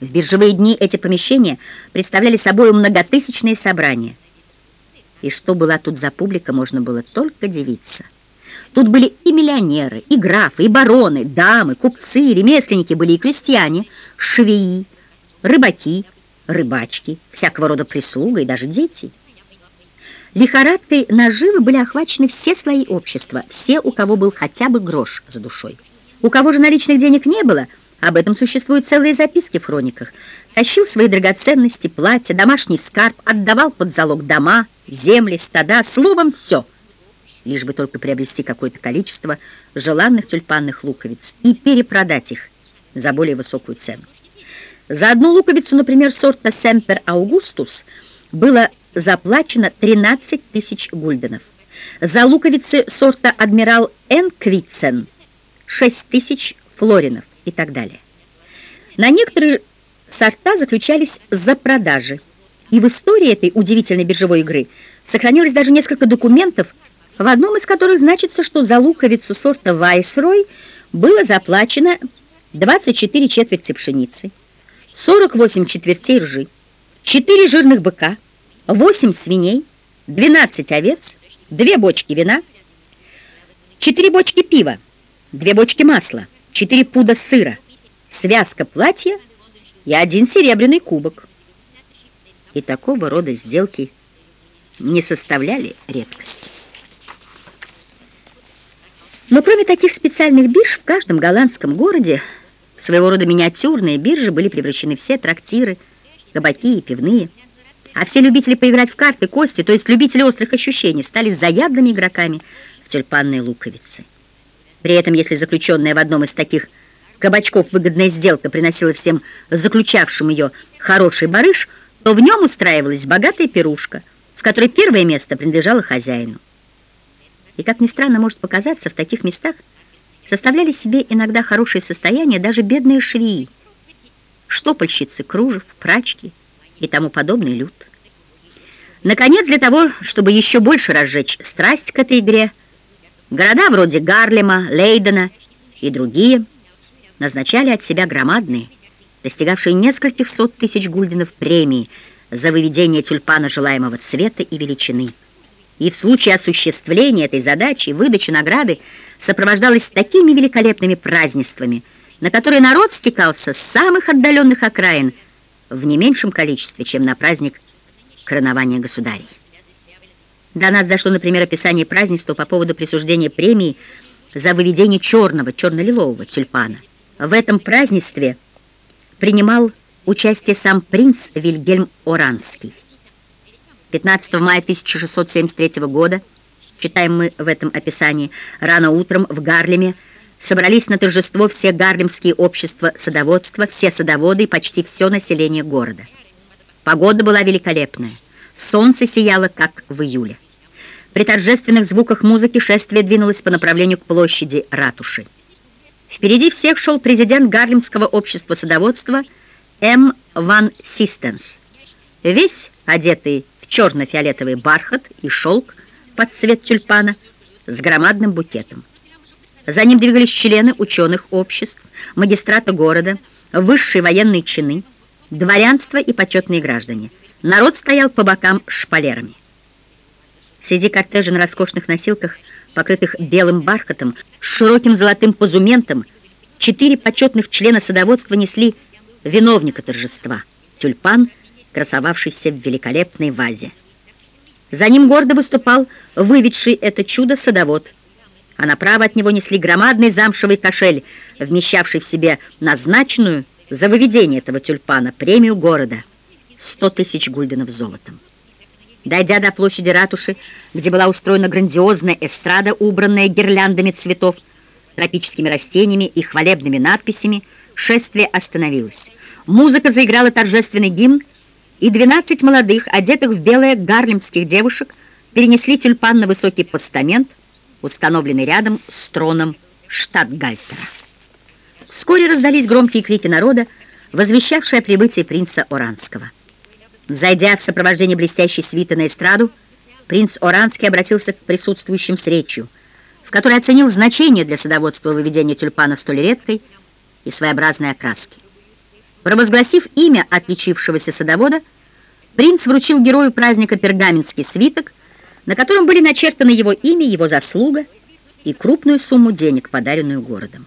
В биржевые дни эти помещения представляли собой многотысячные собрания. И что была тут за публика, можно было только дивиться. Тут были и миллионеры, и графы, и бароны, дамы, купцы, ремесленники были и крестьяне, швеи, рыбаки, рыбачки, всякого рода прислуга и даже дети. Лихорадкой наживы были охвачены все слои общества, все, у кого был хотя бы грош за душой. У кого же наличных денег не было, об этом существуют целые записки в хрониках, тащил свои драгоценности, платья, домашний скарб, отдавал под залог дома, земли, стада, словом, все, лишь бы только приобрести какое-то количество желанных тюльпанных луковиц и перепродать их за более высокую цену. За одну луковицу, например, сорта Семпер Аугустус, было заплачено 13 тысяч гульденов. За луковицы сорта Адмирал Энквитцен 6 тысяч флоринов и так далее. На некоторые сорта заключались за продажи, и в истории этой удивительной биржевой игры сохранилось даже несколько документов, в одном из которых значится, что за луковицу сорта Вайсрой было заплачено 24 четверти пшеницы, 48 четвертей ржи, 4 жирных быка, 8 свиней, 12 овец, 2 бочки вина, 4 бочки пива, 2 бочки масла, 4 пуда сыра, связка платья и один серебряный кубок. И такого рода сделки не составляли редкость. Но кроме таких специальных бирж, в каждом голландском городе своего рода миниатюрные биржи были превращены все трактиры, кабаки и пивные. А все любители поиграть в карты, кости, то есть любители острых ощущений, стали заядлыми игроками в тюльпанные луковицы. При этом, если заключенная в одном из таких кабачков выгодная сделка приносила всем заключавшим ее хороший барыш, то в нем устраивалась богатая пирушка, в которой первое место принадлежало хозяину. И, как ни странно может показаться, в таких местах составляли себе иногда хорошее состояние даже бедные швеи, штопальщицы, кружев, прачки – и тому подобный люд. Наконец, для того, чтобы еще больше разжечь страсть к этой игре, города вроде Гарлема, Лейдена и другие назначали от себя громадные, достигавшие нескольких сот тысяч гульденов премии за выведение тюльпана желаемого цвета и величины. И в случае осуществления этой задачи выдача награды сопровождалась такими великолепными празднествами, на которые народ стекался с самых отдаленных окраин – в не меньшем количестве, чем на праздник коронования государей. До нас дошло, например, описание празднества по поводу присуждения премии за выведение черного, черно-лилового тюльпана. В этом празднестве принимал участие сам принц Вильгельм Оранский. 15 мая 1673 года, читаем мы в этом описании, рано утром в Гарлеме собрались на торжество все гарлемские общества садоводства, все садоводы и почти все население города. Погода была великолепная, солнце сияло, как в июле. При торжественных звуках музыки шествие двинулось по направлению к площади ратуши. Впереди всех шел президент Гарлемского общества садоводства М. Ван Систенс, весь одетый в черно-фиолетовый бархат и шелк под цвет тюльпана с громадным букетом. За ним двигались члены ученых обществ, магистрата города, высшие военные чины, дворянство и почетные граждане. Народ стоял по бокам шпалерами. Среди кортежа на роскошных носилках, покрытых белым бархатом, с широким золотым позументом, четыре почетных члена садоводства несли виновника торжества – тюльпан, красовавшийся в великолепной вазе. За ним гордо выступал выведший это чудо садовод – а направо от него несли громадный замшевый кошель, вмещавший в себе назначенную за выведение этого тюльпана премию города — 100 тысяч гульденов золотом. Дойдя до площади ратуши, где была устроена грандиозная эстрада, убранная гирляндами цветов, тропическими растениями и хвалебными надписями, шествие остановилось. Музыка заиграла торжественный гимн, и 12 молодых, одетых в белое гарлемских девушек, перенесли тюльпан на высокий постамент — установленный рядом с троном штатгальтера. Вскоре раздались громкие крики народа, возвещавшие о прибытии принца Оранского. Зайдя в сопровождении блестящей свиты на эстраду, принц Оранский обратился к присутствующим с речью, в которой оценил значение для садоводства выведения тюльпана столь редкой и своеобразной окраски. Провозгласив имя отличившегося садовода, принц вручил герою праздника пергаменский свиток, на котором были начертаны его имя, его заслуга и крупную сумму денег, подаренную городом.